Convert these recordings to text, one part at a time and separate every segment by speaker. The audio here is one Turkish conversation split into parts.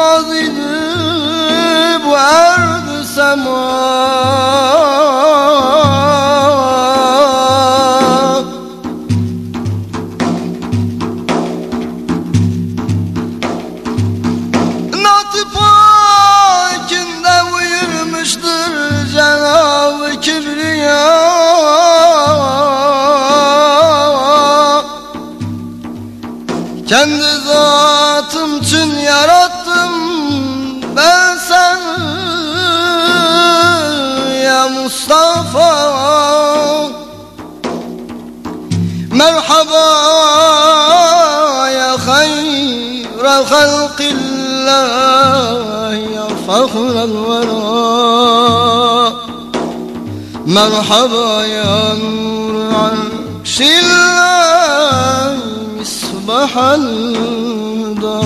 Speaker 1: olmaz idi bu erd sema uyurmuştur Cenab-ı Kibriya. Kendi zatım için yara ya Mustafa Merhaba ya hayra halkillah ya fahral vera Merhaba ya nur arşillah مصباح الدار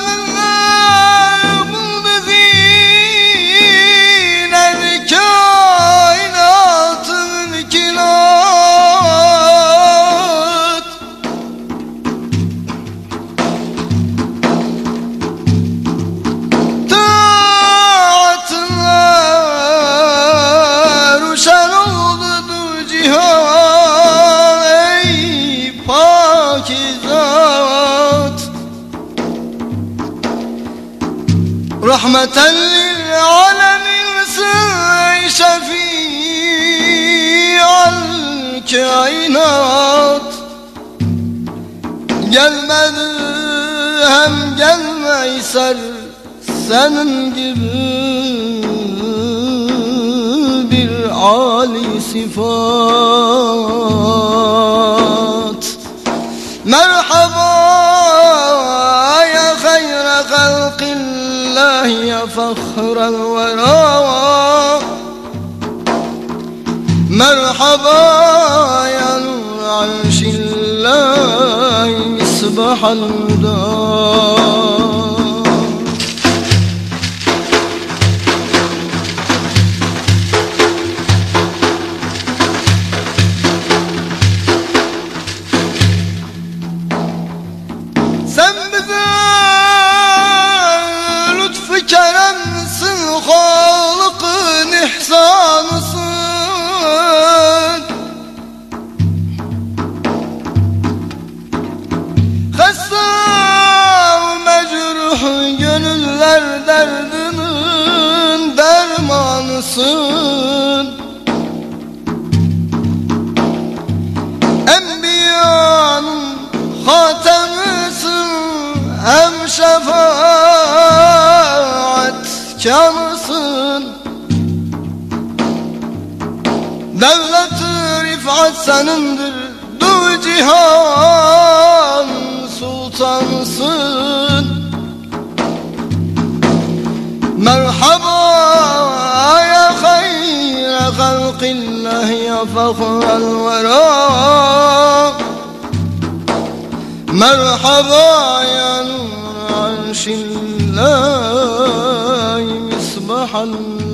Speaker 1: Mama. رحمة للعالمين سعيش في الكائنات. جلمد هم جلم عيسر سنن جبل عالي صفات. مرحبا يا خير خلق الله fahral vera مرحبا يا نور عرش الله مصباح الدار dermanısın Enbiyanın hatemisin Hem şefaat kanısın Devlet-i rifat senindir Du cihan sultansın Merhaba فخر الورى. مرحبا يا نور عرش الله مصباح الله